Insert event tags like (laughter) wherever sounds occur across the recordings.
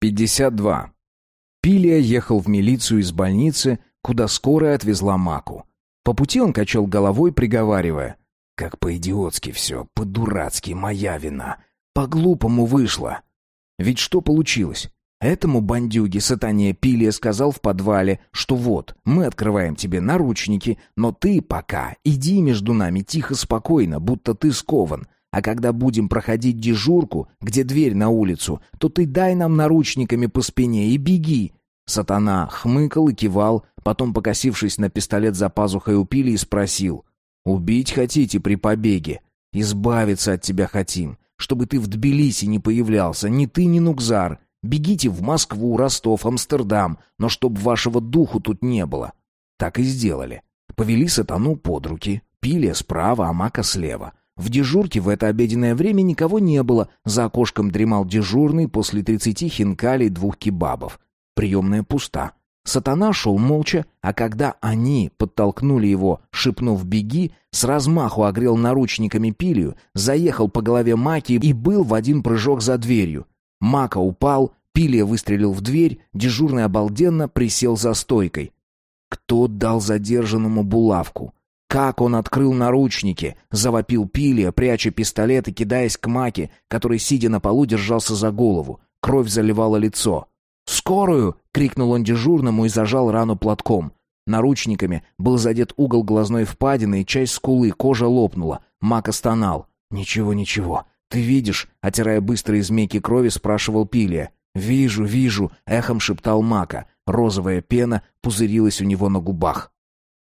52. Пилия ехал в милицию из больницы, куда скорая отвезла Маку. По пути он качал головой, приговаривая. «Как по-идиотски все, по-дурацки, моя вина. По-глупому вышло». Ведь что получилось? Этому бандюге сатане Пилия сказал в подвале, что вот, мы открываем тебе наручники, но ты пока иди между нами тихо-спокойно, будто ты скован. А когда будем проходить дежурку, где дверь на улицу, то ты дай нам наручниками по спине и беги. Сатана хмыкал и кивал, потом, покосившись на пистолет за пазухой у Пилии, спросил. «Убить хотите при побеге? Избавиться от тебя хотим, чтобы ты в Тбилиси не появлялся, ни ты, ни Нукзар. Бегите в Москву, Ростов, Амстердам, но чтоб вашего духу тут не было. Так и сделали. Повели сатану под руки, пили справа, а мака слева. В дежурке в это обеденное время никого не было. За окошком дремал дежурный после тридцати хинкалей двух кебабов. Приемная пуста. Сатана шел молча, а когда они подтолкнули его, шепнув «беги», с размаху огрел наручниками пилью, заехал по голове Маки и был в один прыжок за дверью. Мака упал, Пилия выстрелил в дверь, дежурный обалденно присел за стойкой. Кто дал задержанному булавку? Как он открыл наручники? Завопил Пилия, пряча пистолет и кидаясь к Маке, который, сидя на полу, держался за голову. Кровь заливала лицо. «Скорую!» — крикнул он дежурному и зажал рану платком. Наручниками был задет угол глазной впадины и часть скулы, кожа лопнула. Мака стонал. «Ничего, ничего. «Ты видишь?» — отирая быстрые змейки крови, спрашивал Пилия. «Вижу, вижу», — эхом шептал Мака. Розовая пена пузырилась у него на губах.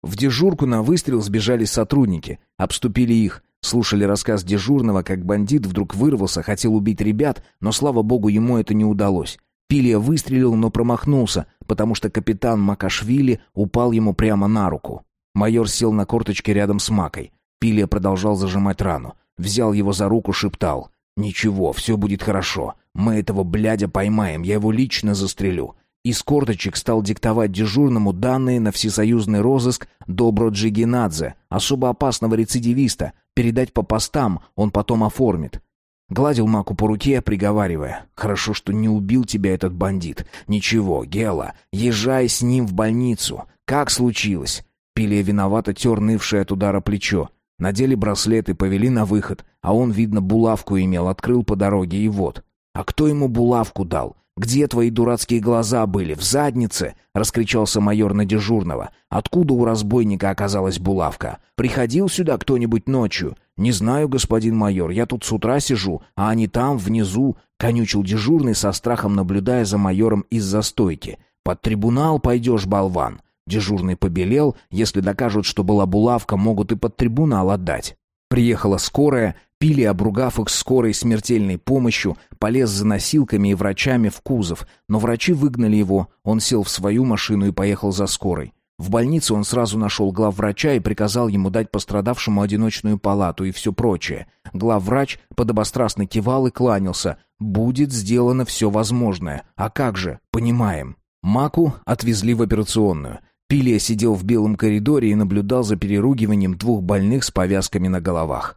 В дежурку на выстрел сбежали сотрудники, обступили их, слушали рассказ дежурного, как бандит вдруг вырвался, хотел убить ребят, но, слава богу, ему это не удалось. Пилия выстрелил, но промахнулся, потому что капитан Макашвили упал ему прямо на руку. Майор сел на корточке рядом с Макой. Пилия продолжал зажимать рану. Взял его за руку, шептал. «Ничего, все будет хорошо. Мы этого блядя поймаем, я его лично застрелю». Из корточек стал диктовать дежурному данные на всесоюзный розыск Добро Джигинадзе, особо опасного рецидивиста. Передать по постам он потом оформит. Гладил Маку по руке, приговаривая. «Хорошо, что не убил тебя этот бандит. Ничего, Гела, езжай с ним в больницу. Как случилось?» Пилия виновато тер нывшее от удара плечо. Надели браслеты, повели на выход, а он, видно, булавку имел, открыл по дороге, и вот. А кто ему булавку дал? Где твои дурацкие глаза были? В заднице? раскричался майор на дежурного. Откуда у разбойника оказалась булавка? Приходил сюда кто-нибудь ночью? Не знаю, господин майор, я тут с утра сижу, а они там внизу, конючил дежурный со страхом наблюдая за майором из-за стойки. Под трибунал пойдешь, болван. Дежурный побелел, если докажут, что была булавка, могут и под трибунал отдать. Приехала скорая, пили, обругав их скорой смертельной помощью, полез за носилками и врачами в кузов, но врачи выгнали его, он сел в свою машину и поехал за скорой. В больнице он сразу нашел главврача и приказал ему дать пострадавшему одиночную палату и все прочее. Главврач подобострастно кивал и кланялся. «Будет сделано все возможное. А как же? Понимаем». Маку отвезли в операционную. Пилия сидел в белом коридоре и наблюдал за переругиванием двух больных с повязками на головах.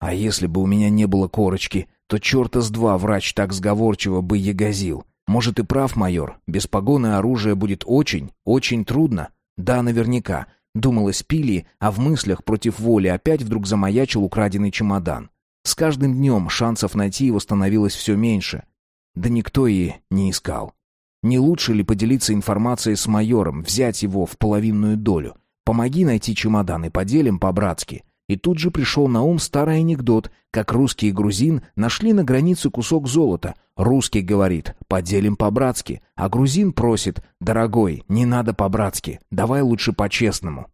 «А если бы у меня не было корочки, то черта с два врач так сговорчиво бы ягозил. Может и прав майор, без погоны оружия будет очень, очень трудно. Да, наверняка». Думалось Пилии, а в мыслях против воли опять вдруг замаячил украденный чемодан. С каждым днем шансов найти его становилось все меньше. Да никто и не искал. Не лучше ли поделиться информацией с майором, взять его в половинную долю? Помоги найти чемодан и поделим по-братски. И тут же пришел на ум старый анекдот, как русский и грузин нашли на границе кусок золота. Русский говорит «поделим по-братски», а грузин просит «дорогой, не надо по-братски, давай лучше по-честному».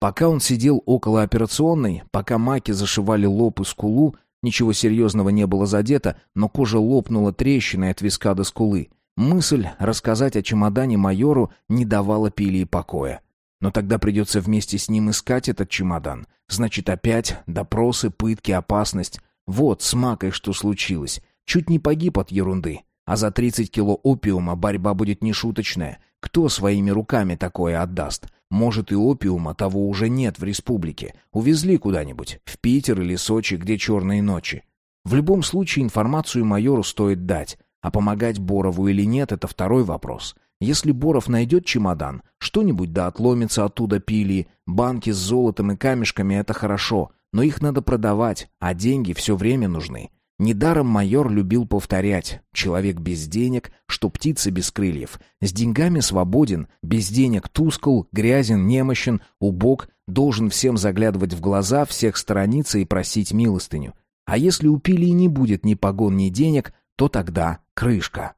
Пока он сидел около операционной, пока маки зашивали лоб и скулу, ничего серьезного не было задето, но кожа лопнула трещиной от виска до скулы. Мысль рассказать о чемодане майору не давала Пилии покоя. Но тогда придется вместе с ним искать этот чемодан. Значит, опять допросы, пытки, опасность. Вот с Макой что случилось. Чуть не погиб от ерунды. А за 30 кило опиума борьба будет нешуточная. Кто своими руками такое отдаст? Может, и опиума того уже нет в республике. Увезли куда-нибудь, в Питер или Сочи, где черные ночи. В любом случае информацию майору стоит дать. а помогать Борову или нет — это второй вопрос. Если Боров найдет чемодан, что-нибудь да отломится оттуда пили, банки с золотом и камешками — это хорошо, но их надо продавать, а деньги все время нужны. Недаром майор любил повторять «человек без денег, что птица без крыльев». С деньгами свободен, без денег тускл, грязен, немощен, убог, должен всем заглядывать в глаза, всех сторониться и просить милостыню. А если у Пилии не будет ни погон, ни денег, то тогда крышка.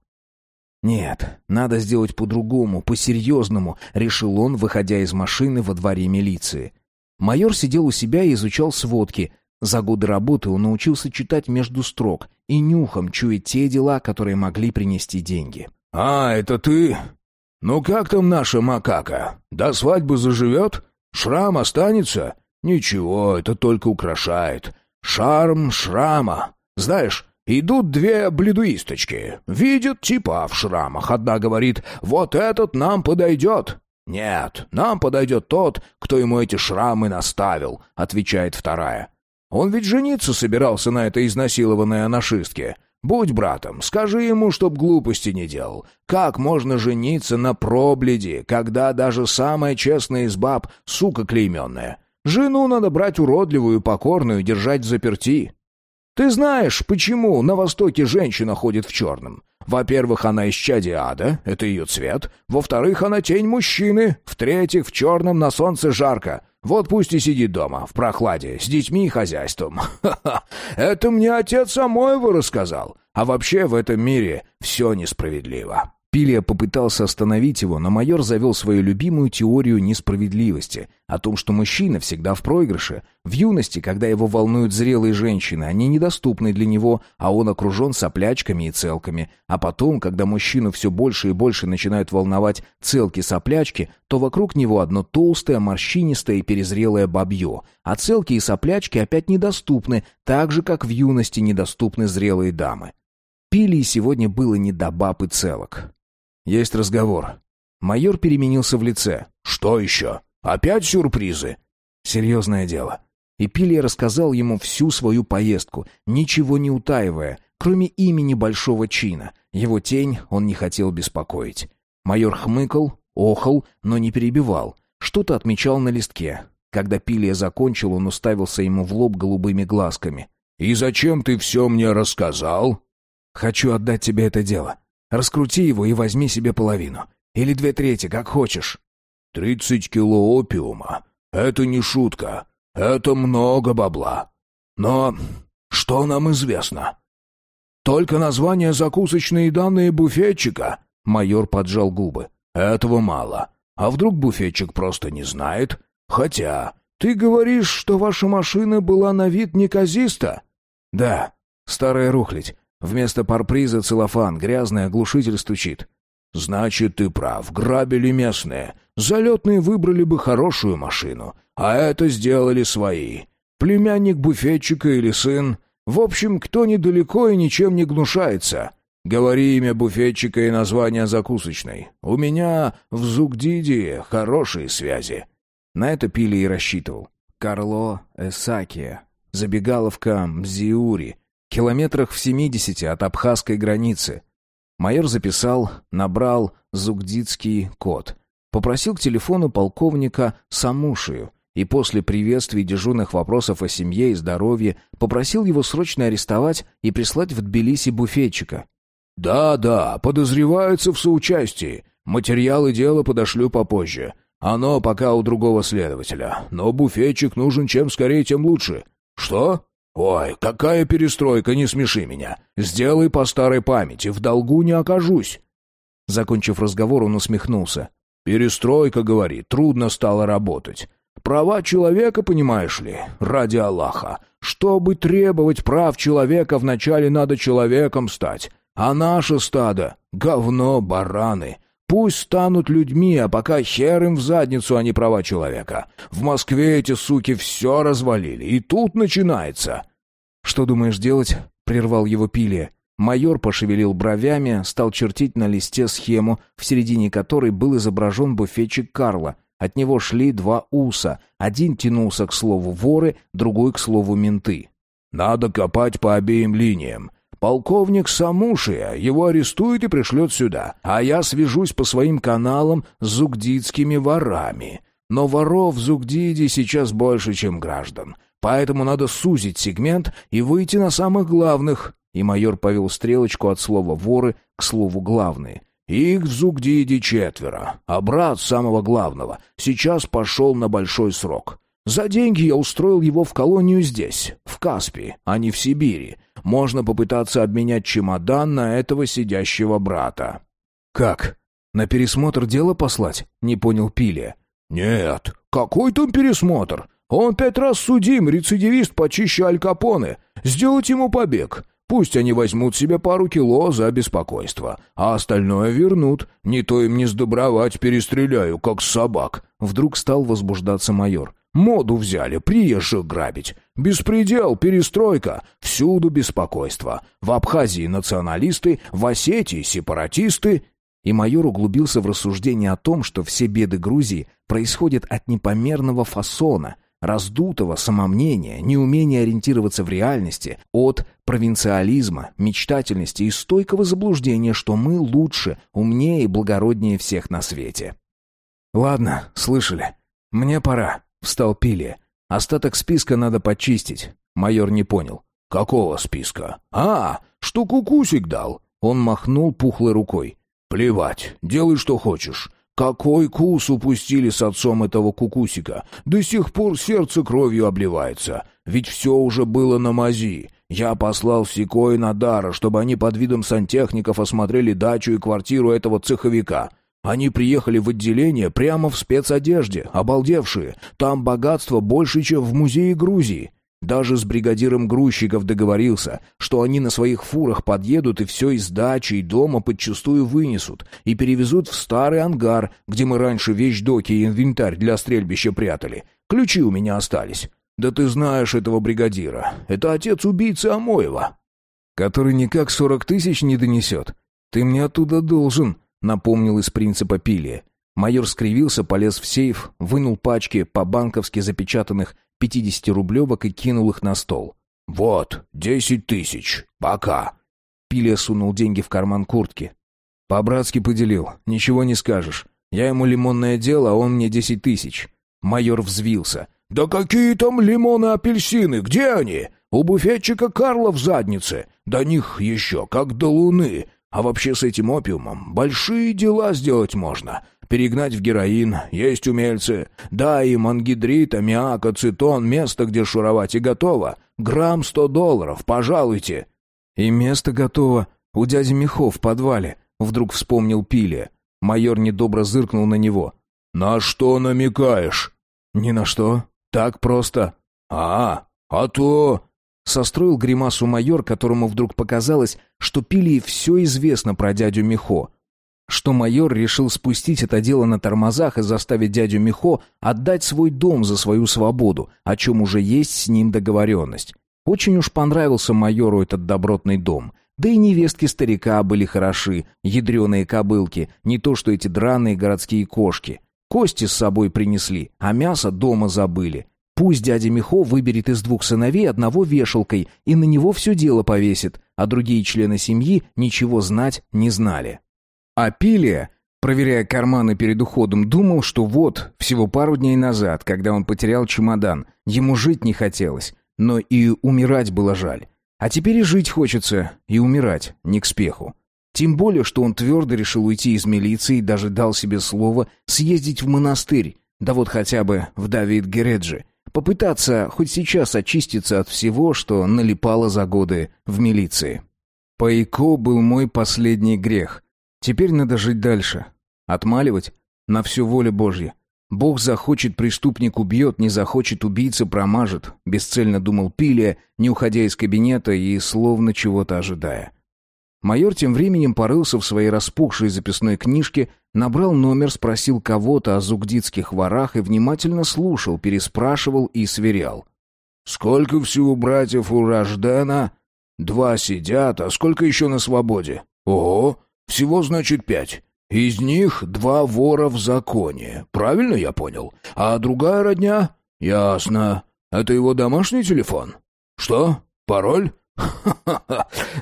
«Нет, надо сделать по-другому, по-серьезному», — решил он, выходя из машины во дворе милиции. Майор сидел у себя и изучал сводки, за годы работы он научился читать между строк и нюхом чуять те дела, которые могли принести деньги. «А, это ты? Ну как там наша макака? До свадьбы заживет? Шрам останется? Ничего, это только украшает. Шарм шрама. Знаешь, идут две бледуисточки. Видят типа в шрамах. Одна говорит, вот этот нам подойдет. «Нет, нам подойдет тот, кто ему эти шрамы наставил», — отвечает вторая. Он ведь жениться собирался на этой изнасилованной анашистке. Будь братом, скажи ему, чтоб глупости не делал. Как можно жениться на пробледе, когда даже самая честная из баб — сука клейменная? Жену надо брать уродливую, покорную, держать в заперти. Ты знаешь, почему на Востоке женщина ходит в черном? Во-первых, она из чади ада, это ее цвет. Во-вторых, она тень мужчины. В-третьих, в черном на солнце жарко. Вот пусть и сидит дома, в прохладе, с детьми и хозяйством. Ха-ха, это мне отец Самоева рассказал. А вообще в этом мире все несправедливо. Пилия попытался остановить его, но майор завел свою любимую теорию несправедливости, о том, что мужчина всегда в проигрыше. В юности, когда его волнуют зрелые женщины, они недоступны для него, а он окружен соплячками и целками. А потом, когда мужчину все больше и больше начинают волновать целки-соплячки, то вокруг него одно толстое, морщинистое и перезрелое бабье. А целки и соплячки опять недоступны, так же, как в юности недоступны зрелые дамы. Пилии сегодня было не до баб и целок. «Есть разговор». Майор переменился в лице. «Что еще? Опять сюрпризы?» «Серьезное дело». И Пилия рассказал ему всю свою поездку, ничего не утаивая, кроме имени большого чина. Его тень он не хотел беспокоить. Майор хмыкал, охал, но не перебивал. Что-то отмечал на листке. Когда Пилия закончил, он уставился ему в лоб голубыми глазками. «И зачем ты все мне рассказал?» «Хочу отдать тебе это дело. Раскрути его и возьми себе половину. Или две трети, как хочешь». «Тридцать кило опиума. Это не шутка. Это много бабла. Но что нам известно?» «Только название закусочной и данные буфетчика?» Майор поджал губы. «Этого мало. А вдруг буфетчик просто не знает? Хотя, ты говоришь, что ваша машина была на вид неказиста?» «Да, старая рухлядь. Вместо парприза целлофан, грязный оглушитель стучит. «Значит, ты прав, грабили местные. Залетные выбрали бы хорошую машину, а это сделали свои. Племянник буфетчика или сын. В общем, кто недалеко и ничем не гнушается. Говори имя буфетчика и название закусочной. У меня в Зугдиди хорошие связи». На это Пили и рассчитывал. Карло Эсакия, забегаловка Мзиури, километрах в семидесяти от абхазской границы. Майор записал, набрал зугдитский код. Попросил к телефону полковника Самушию и после приветствий дежурных вопросов о семье и здоровье попросил его срочно арестовать и прислать в Тбилиси буфетчика. «Да-да, подозреваются в соучастии. Материалы дела подошлю попозже. Оно пока у другого следователя. Но буфетчик нужен чем скорее, тем лучше. Что? «Ой, какая перестройка, не смеши меня. Сделай по старой памяти, в долгу не окажусь». Закончив разговор, он усмехнулся. «Перестройка, говорит, трудно стало работать. Права человека, понимаешь ли, ради Аллаха. Чтобы требовать прав человека, вначале надо человеком стать. А наше стадо — говно, бараны. Пусть станут людьми, а пока хер им в задницу, а не права человека. В Москве эти суки все развалили, и тут начинается. «Что думаешь делать?» — прервал его Пилия. Майор пошевелил бровями, стал чертить на листе схему, в середине которой был изображен буфетчик Карла. От него шли два уса. Один тянулся к слову воры, другой к слову менты. «Надо копать по обеим линиям. Полковник Самушия его арестует и пришлет сюда, а я свяжусь по своим каналам с зугдитскими ворами. Но воров в Зугдиде сейчас больше, чем граждан. Поэтому надо сузить сегмент и выйти на самых главных». И майор повел стрелочку от слова «воры» к слову «главные». «Их в Зугдиде четверо, а брат самого главного сейчас пошел на большой срок. За деньги я устроил его в колонию здесь, в Каспии, а не в Сибири. Можно попытаться обменять чемодан на этого сидящего брата». «Как? На пересмотр дела послать?» — не понял Пилия. «Нет, какой там пересмотр? Он пять раз судим, рецидивист почище Аль Капоне. Сделать ему побег. Пусть они возьмут себе пару кило за беспокойство, а остальное вернут. Не то им не сдобровать перестреляю, как собак». Вдруг стал возбуждаться майор. «Моду взяли, приезжих грабить. Беспредел, перестройка, всюду беспокойство. В Абхазии националисты, в Осетии сепаратисты». И майор углубился в рассуждение о том, что все беды Грузии происходят от непомерного фасона – раздутого самомнения, неумения ориентироваться в реальности, от провинциализма, мечтательности и стойкого заблуждения, что мы лучше, умнее и благороднее всех на свете. «Ладно, слышали. Мне пора», — встал Пили. «Остаток списка надо почистить». Майор не понял. «Какого списка? А, что кукусик дал?» Он махнул пухлой рукой. «Плевать, делай, что хочешь. Какой кус упустили с отцом этого кукусика? До сих пор сердце кровью обливается. Ведь все уже было на мази. Я послал Сико и Надара, чтобы они под видом сантехников осмотрели дачу и квартиру этого цеховика. Они приехали в отделение прямо в спецодежде, обалдевшие. Там богатство больше, чем в музее Грузии. Даже с бригадиром грузчиков договорился, что они на своих фурах подъедут и все из дачи и дома подчастую вынесут и перевезут в старый ангар, где мы раньше вещдоки и инвентарь для стрельбища прятали. Ключи у меня остались. Да ты знаешь этого бригадира. Это отец убийцы Амоева. Который никак сорок тысяч не донесет. Ты мне оттуда должен, напомнил из принципа Пилия. Майор скривился, полез в сейф, вынул пачки по-банковски запечатанных пятидесятирублевок и кинул их на стол. «Вот, десять тысяч. Пока». Пилия сунул деньги в карман куртки. «По-братски поделил. Ничего не скажешь. Я ему лимонное дело, а он мне десять тысяч». Майор взвился. «Да какие там лимоны-апельсины? Где они? У буфетчика Карла в заднице. До них еще, как до луны. А вообще с этим опиумом большие дела сделать можно перегнать в героин, есть умельцы. Да, и мангидрит, аммиак, ацетон, место, где шуровать, и готово. Грамм сто долларов, пожалуйте». «И место готово. У дяди Михо в подвале», — вдруг вспомнил Пилия. Майор недобро зыркнул на него. «На что намекаешь?» «Ни на что. Так просто». «А, а то...» Состроил гримасу майор, которому вдруг показалось, что Пилии все известно про дядю Михо что майор решил спустить это дело на тормозах и заставить дядю Михо отдать свой дом за свою свободу, о чем уже есть с ним договоренность. Очень уж понравился майору этот добротный дом. Да и невестки старика были хороши, ядреные кобылки, не то что эти драные городские кошки. Кости с собой принесли, а мясо дома забыли. Пусть дядя Михо выберет из двух сыновей одного вешалкой и на него все дело повесит, а другие члены семьи ничего знать не знали. А Пилия, проверяя карманы перед уходом, думал, что вот, всего пару дней назад, когда он потерял чемодан, ему жить не хотелось, но и умирать было жаль. А теперь и жить хочется, и умирать не к спеху. Тем более, что он твердо решил уйти из милиции и даже дал себе слово съездить в монастырь, да вот хотя бы в Давид Гереджи, попытаться хоть сейчас очиститься от всего, что налипало за годы в милиции. Пайко был мой последний грех — Теперь надо жить дальше. Отмаливать? На всю волю Божья. Бог захочет, преступник убьет, не захочет, убийца промажет. Бесцельно думал Пилия, не уходя из кабинета и словно чего-то ожидая. Майор тем временем порылся в своей распухшей записной книжке, набрал номер, спросил кого-то о зугдитских ворах и внимательно слушал, переспрашивал и сверял. «Сколько всего братьев у Рождена?» «Два сидят, а сколько еще на свободе?» «Ого, всего, значит, пять. Из них два вора в законе. Правильно я понял? А другая родня? Ясно. Это его домашний телефон? Что? Пароль? (laughs)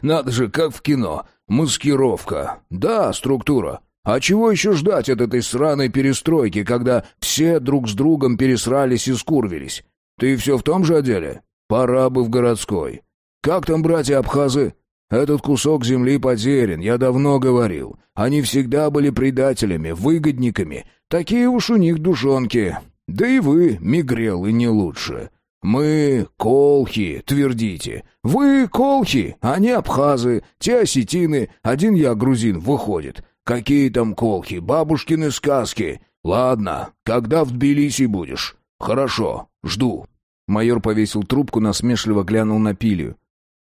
надо же, как в кино. Маскировка. Да, структура. А чего еще ждать от этой сраной перестройки, когда все друг с другом пересрались и скурвились? Ты все в том же отделе? Пора бы в городской. Как там братья-абхазы? Этот кусок земли потерян, я давно говорил. Они всегда были предателями, выгодниками. Такие уж у них душонки. Да и вы, мигрелы, не лучше. Мы колхи, твердите. Вы колхи, они абхазы, те осетины, один я грузин, выходит. Какие там колхи, бабушкины сказки. Ладно, когда в Тбилиси будешь? Хорошо, жду. Майор повесил трубку, насмешливо глянул на Пилию.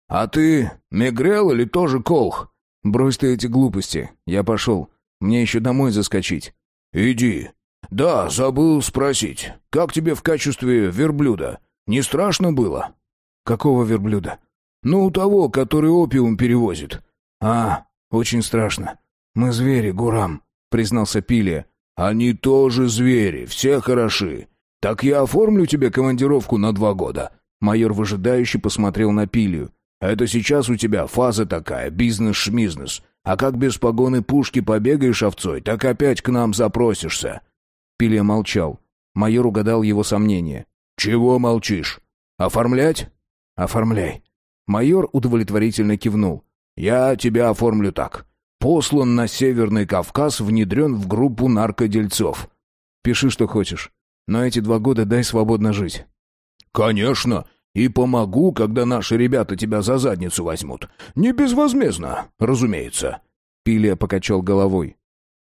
«А ты мигрел или тоже колх?» «Брось ты эти глупости. Я пошел. Мне еще домой заскочить». «Иди. Да, забыл спросить. Как тебе в качестве верблюда? Не страшно было?» «Какого верблюда?» «Ну, того, который опиум перевозит». «А, очень страшно. Мы звери, Гурам», — признался Пилия. «Они тоже звери, все хороши. Так я оформлю тебе командировку на два года». Майор выжидающе посмотрел на Пилию. Это сейчас у тебя фаза такая, бизнес-шмизнес. А как без погоны пушки побегаешь овцой, так опять к нам запросишься». Пилия молчал. Майор угадал его сомнение. «Чего молчишь? Оформлять?» «Оформляй». Майор удовлетворительно кивнул. «Я тебя оформлю так. Послан на Северный Кавказ, внедрен в группу наркодельцов». «Пиши, что хочешь. Но эти два года дай свободно жить». «Конечно. И помогу, когда наши ребята тебя за задницу возьмут. Не безвозмездно, разумеется». Пилия покачал головой.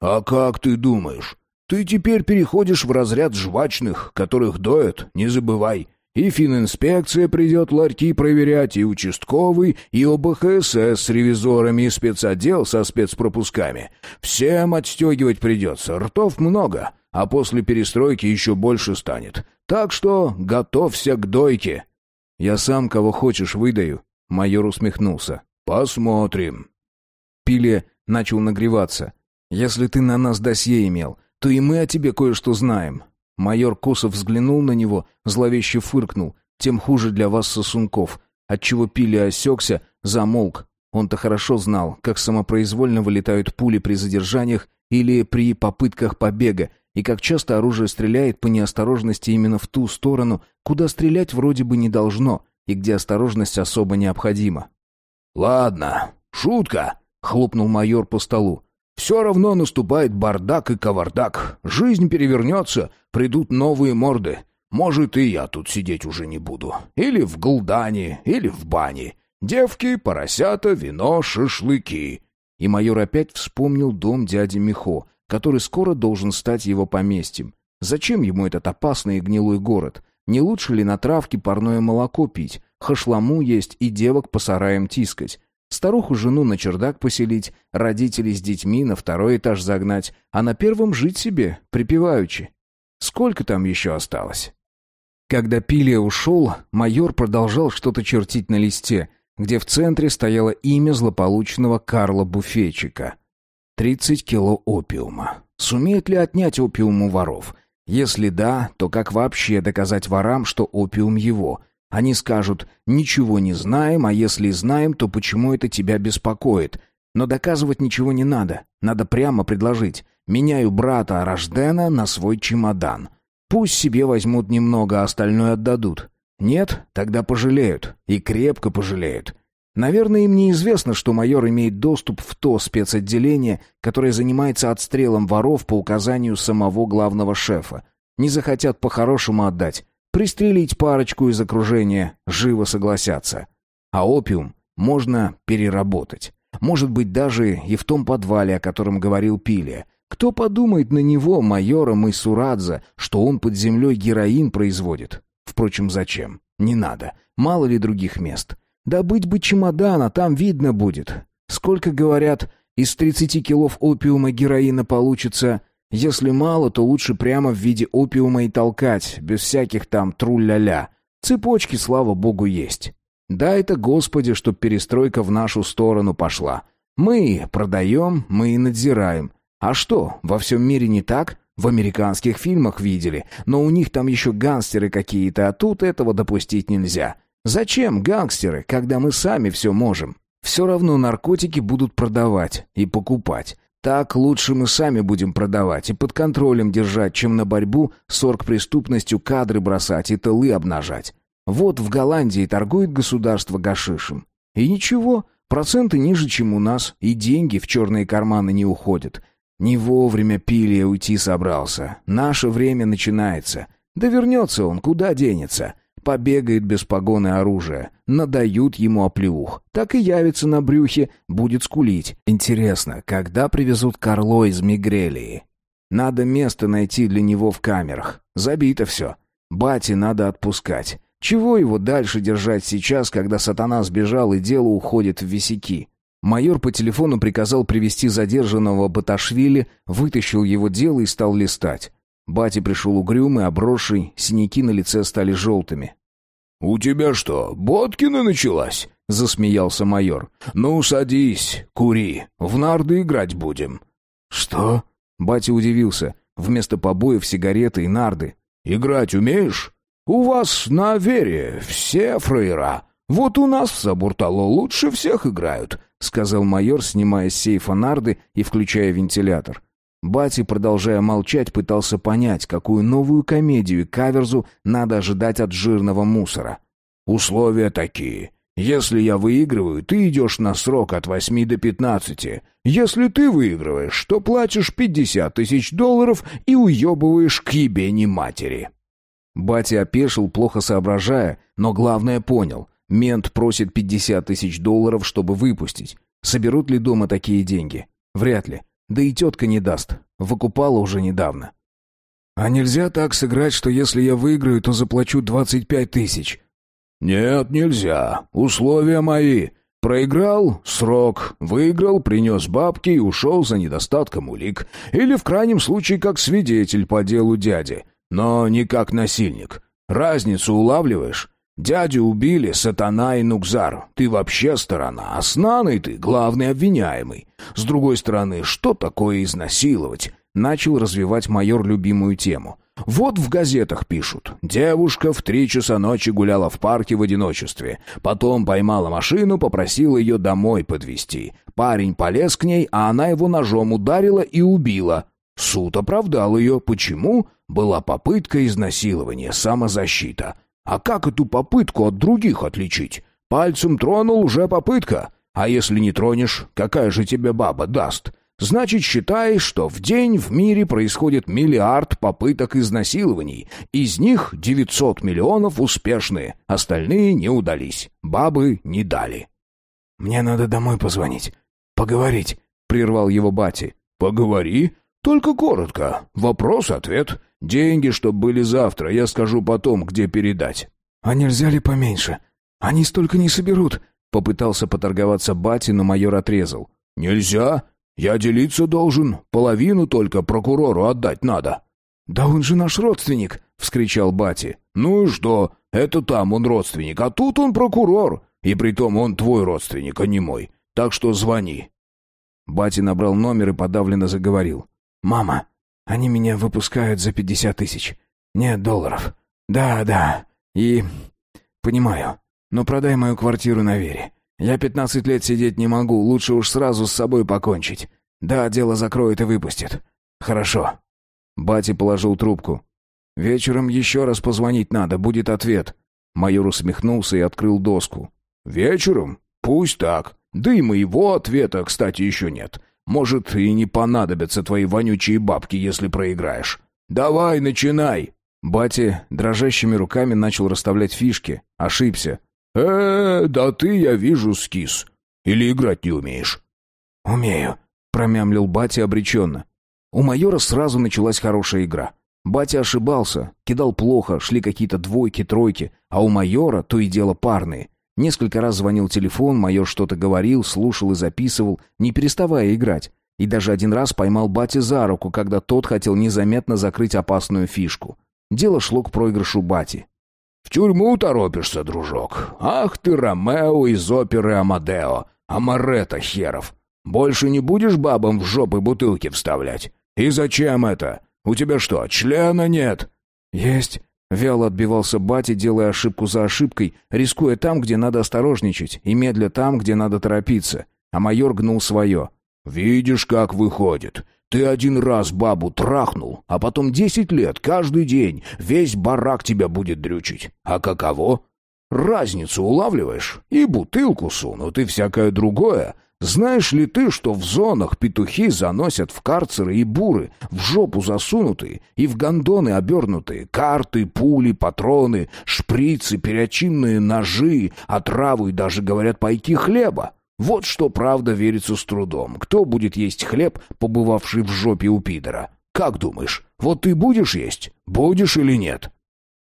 «А как ты думаешь? Ты теперь переходишь в разряд жвачных, которых доят, не забывай. И фининспекция придет ларьки проверять, и участковый, и ОБХСС с ревизорами, и спецотдел со спецпропусками. Всем отстегивать придется, ртов много, а после перестройки еще больше станет. Так что готовься к дойке». «Я сам кого хочешь выдаю», — майор усмехнулся. «Посмотрим». Пиле начал нагреваться. «Если ты на нас досье имел, то и мы о тебе кое-что знаем». Майор Косов взглянул на него, зловеще фыркнул. «Тем хуже для вас, сосунков». Отчего Пиле осекся, замолк. Он-то хорошо знал, как самопроизвольно вылетают пули при задержаниях или при попытках побега, и как часто оружие стреляет по неосторожности именно в ту сторону, куда стрелять вроде бы не должно, и где осторожность особо необходима. «Ладно, шутка», — хлопнул майор по столу. «Все равно наступает бардак и кавардак. Жизнь перевернется, придут новые морды. Может, и я тут сидеть уже не буду. Или в голдане, или в бане. Девки, поросята, вино, шашлыки». И майор опять вспомнил дом дяди Михо, который скоро должен стать его поместьем. Зачем ему этот опасный и гнилой город? Не лучше ли на травке парное молоко пить, хашламу есть и девок по сараям тискать? Старуху-жену на чердак поселить, родителей с детьми на второй этаж загнать, а на первом жить себе, припеваючи. Сколько там еще осталось? Когда Пилия ушел, майор продолжал что-то чертить на листе, где в центре стояло имя злополучного Карла Буфетчика — Тридцать кило опиума. Сумеют ли отнять опиум у воров? Если да, то как вообще доказать ворам, что опиум его? Они скажут «ничего не знаем», а если знаем, то почему это тебя беспокоит? Но доказывать ничего не надо. Надо прямо предложить. Меняю брата Рождена на свой чемодан. Пусть себе возьмут немного, а остальное отдадут. Нет, тогда пожалеют. И крепко пожалеют. Наверное, им неизвестно, что майор имеет доступ в то спецотделение, которое занимается отстрелом воров по указанию самого главного шефа. Не захотят по-хорошему отдать. Пристрелить парочку из окружения, живо согласятся. А опиум можно переработать. Может быть, даже и в том подвале, о котором говорил Пилия. Кто подумает на него, майора Майсурадзе, что он под землей героин производит? Впрочем, зачем? Не надо. Мало ли других мест. Добыть бы чемодана, там видно будет. Сколько, говорят, из 30 килов опиума героина получится. Если мало, то лучше прямо в виде опиума и толкать, без всяких там тру-ля-ля. Цепочки, слава богу, есть. Да это, Господи, чтоб перестройка в нашу сторону пошла. Мы продаем, мы и надзираем. А что, во всем мире не так? В американских фильмах видели, но у них там еще гангстеры какие-то, а тут этого допустить нельзя. Зачем гангстеры, когда мы сами все можем? Все равно наркотики будут продавать и покупать. Так лучше мы сами будем продавать и под контролем держать, чем на борьбу с оргпреступностью кадры бросать и тылы обнажать. Вот в Голландии торгует государство гашишем. И ничего, проценты ниже, чем у нас, и деньги в черные карманы не уходят. Не вовремя пили уйти собрался. Наше время начинается. Да вернется он, куда денется. Побегает без погоны оружия. Надают ему оплеух. Так и явится на брюхе, будет скулить. Интересно, когда привезут Карло из Мигрелии? Надо место найти для него в камерах. Забито все. Бате надо отпускать. Чего его дальше держать сейчас, когда сатана сбежал и дело уходит в висяки? Майор по телефону приказал привести задержанного Баташвили, вытащил его дело и стал листать. Батя пришел угрюмый, обросший, синяки на лице стали желтыми. «У тебя что, Боткина началась?» — засмеялся майор. «Ну, садись, кури, в нарды играть будем». «Что?» — батя удивился. Вместо побоев сигареты и нарды. «Играть умеешь?» У вас на вере все фраера. Вот у нас в Сабуртало лучше всех играют», — сказал майор, снимая с сейфа нарды и включая вентилятор. Бати, продолжая молчать, пытался понять, какую новую комедию и каверзу надо ожидать от жирного мусора. «Условия такие. Если я выигрываю, ты идешь на срок от восьми до пятнадцати. Если ты выигрываешь, то платишь пятьдесят тысяч долларов и уебываешь к ебени матери». Батя опешил, плохо соображая, но главное понял. Мент просит 50 тысяч долларов, чтобы выпустить. Соберут ли дома такие деньги? Вряд ли. Да и тетка не даст. Выкупала уже недавно. «А нельзя так сыграть, что если я выиграю, то заплачу 25 тысяч?» «Нет, нельзя. Условия мои. Проиграл — срок. Выиграл — принес бабки и ушел за недостатком улик. Или в крайнем случае как свидетель по делу дяди но не как насильник. Разницу улавливаешь? Дядю убили Сатана и Нукзар. Ты вообще сторона, а с Наной ты главный обвиняемый. С другой стороны, что такое изнасиловать? Начал развивать майор любимую тему. Вот в газетах пишут. Девушка в три часа ночи гуляла в парке в одиночестве. Потом поймала машину, попросила ее домой подвезти. Парень полез к ней, а она его ножом ударила и убила. Суд оправдал ее. Почему? Была попытка изнасилования, самозащита. А как эту попытку от других отличить? Пальцем тронул уже попытка. А если не тронешь, какая же тебе баба даст? Значит, считай, что в день в мире происходит миллиард попыток изнасилований. Из них 900 миллионов успешные, остальные не удались. Бабы не дали. «Мне надо домой позвонить. Поговорить», — прервал его Бати. «Поговори. Только коротко. Вопрос-ответ. Деньги, чтоб были завтра, я скажу потом, где передать». «А нельзя ли поменьше? Они столько не соберут». Попытался поторговаться Бати, но майор отрезал. «Нельзя. Я делиться должен. Половину только прокурору отдать надо». «Да он же наш родственник!» — вскричал Бати. «Ну и что? Это там он родственник, а тут он прокурор. И притом он твой родственник, а не мой. Так что звони». Бати набрал номер и подавленно заговорил. «Мама, они меня выпускают за пятьдесят тысяч. Нет долларов. Да, да. И... Понимаю. Но продай мою квартиру на вере. Я пятнадцать лет сидеть не могу, лучше уж сразу с собой покончить. Да, дело закроет и выпустит. Хорошо». Бати положил трубку. «Вечером еще раз позвонить надо, будет ответ». Майор усмехнулся и открыл доску. «Вечером? Пусть так. Да и моего ответа, кстати, еще нет. Может, и не понадобятся твои вонючие бабки, если проиграешь. Давай, начинай!» Бати дрожащими руками начал расставлять фишки. Ошибся. э да ты, я вижу, скис. Или играть не умеешь?» «Умею», — промямлил Бати обреченно. У майора сразу началась хорошая игра. Батя ошибался, кидал плохо, шли какие-то двойки, тройки, а у майора то и дело парные. Несколько раз звонил телефон, майор что-то говорил, слушал и записывал, не переставая играть. И даже один раз поймал Бати за руку, когда тот хотел незаметно закрыть опасную фишку. Дело шло к проигрышу Бати. «В тюрьму торопишься, дружок. Ах ты, Ромео из оперы «Амадео», Амаретто херов. Больше не будешь бабам в жопы бутылки вставлять? И зачем это? У тебя что, члена нет?» «Есть. Вяло отбивался батя, делая ошибку за ошибкой, рискуя там, где надо осторожничать, и медля там, где надо торопиться. А майор гнул свое. «Видишь, как выходит. Ты один раз бабу трахнул, а потом десять лет, каждый день, весь барак тебя будет дрючить. А каково? Разницу улавливаешь? И бутылку сунут, и всякое другое. Знаешь ли ты, что в зонах петухи заносят в карцеры и буры, в жопу засунутые и в гондоны обернутые, карты, пули, патроны, шприцы, перочинные ножи, отраву и даже, говорят, пайки хлеба? Вот что правда верится с трудом. Кто будет есть хлеб, побывавший в жопе у пидора? Как думаешь, вот ты будешь есть? Будешь или нет?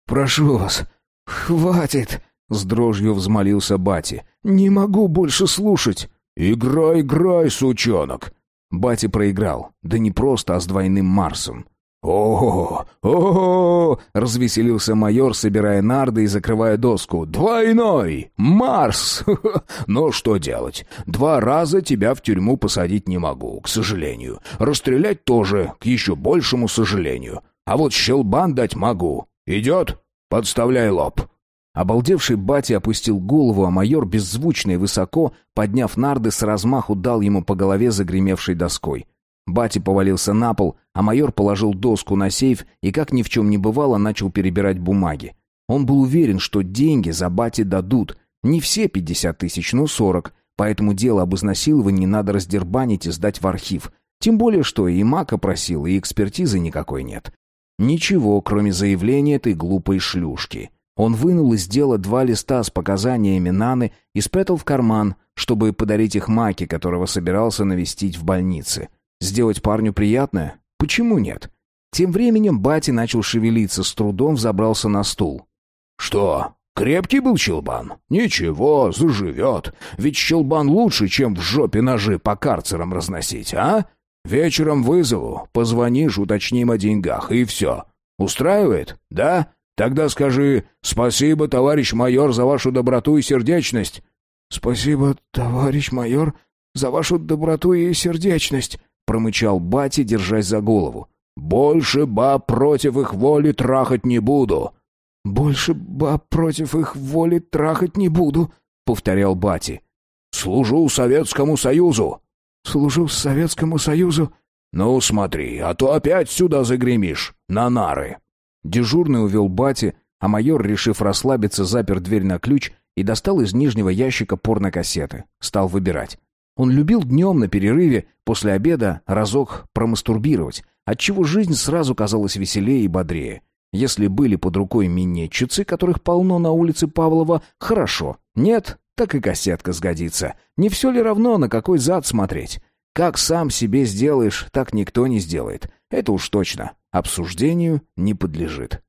«Прошу вас, хватит!» — с дрожью взмолился Бати. «Не могу больше слушать!» «Играй, играй, сучонок!» Бати проиграл. Да не просто, а с двойным Марсом. «О, о, развеселился майор, собирая нарды и закрывая доску. «Двойной! Марс! (laughs) Но что делать? Два раза тебя в тюрьму посадить не могу, к сожалению. Расстрелять тоже, к еще большему сожалению. А вот щелбан дать могу. Идет? Подставляй лоб». Обалдевший батя опустил голову, а майор беззвучно и высоко, подняв нарды, с размаху дал ему по голове загремевшей доской. Батя повалился на пол, а майор положил доску на сейф и, как ни в чем не бывало, начал перебирать бумаги. Он был уверен, что деньги за бати дадут. Не все пятьдесят тысяч, но сорок. Поэтому дело об изнасиловании надо раздербанить и сдать в архив. Тем более, что и Мака просил, и экспертизы никакой нет. Ничего, кроме заявления этой глупой шлюшки. Он вынул из дела два листа с показаниями Наны и спрятал в карман, чтобы подарить их Маке, которого собирался навестить в больнице. Сделать парню приятное? Почему нет? Тем временем Бати начал шевелиться, с трудом взобрался на стул. «Что, крепкий был щелбан? Ничего, заживет. Ведь щелбан лучше, чем в жопе ножи по карцерам разносить, а? Вечером вызову, позвонишь, уточним о деньгах, и все. Устраивает, да?» Тогда скажи «Спасибо, товарищ майор, за вашу доброту и сердечность». «Спасибо, товарищ майор, за вашу доброту и сердечность», — промычал батя, держась за голову. «Больше баб против их воли трахать не буду». «Больше баб против их воли трахать не буду», — повторял Бати. «Служу Советскому Союзу». «Служу Советскому Союзу». «Ну, смотри, а то опять сюда загремишь, на нары». Дежурный увел Бати, а майор, решив расслабиться, запер дверь на ключ и достал из нижнего ящика порнокассеты. Стал выбирать. Он любил днем на перерыве, после обеда, разок промастурбировать, отчего жизнь сразу казалась веселее и бодрее. Если были под рукой минетчицы, которых полно на улице Павлова, хорошо. Нет, так и кассетка сгодится. Не все ли равно, на какой зад смотреть? Как сам себе сделаешь, так никто не сделает. Это уж точно обсуждению не подлежит.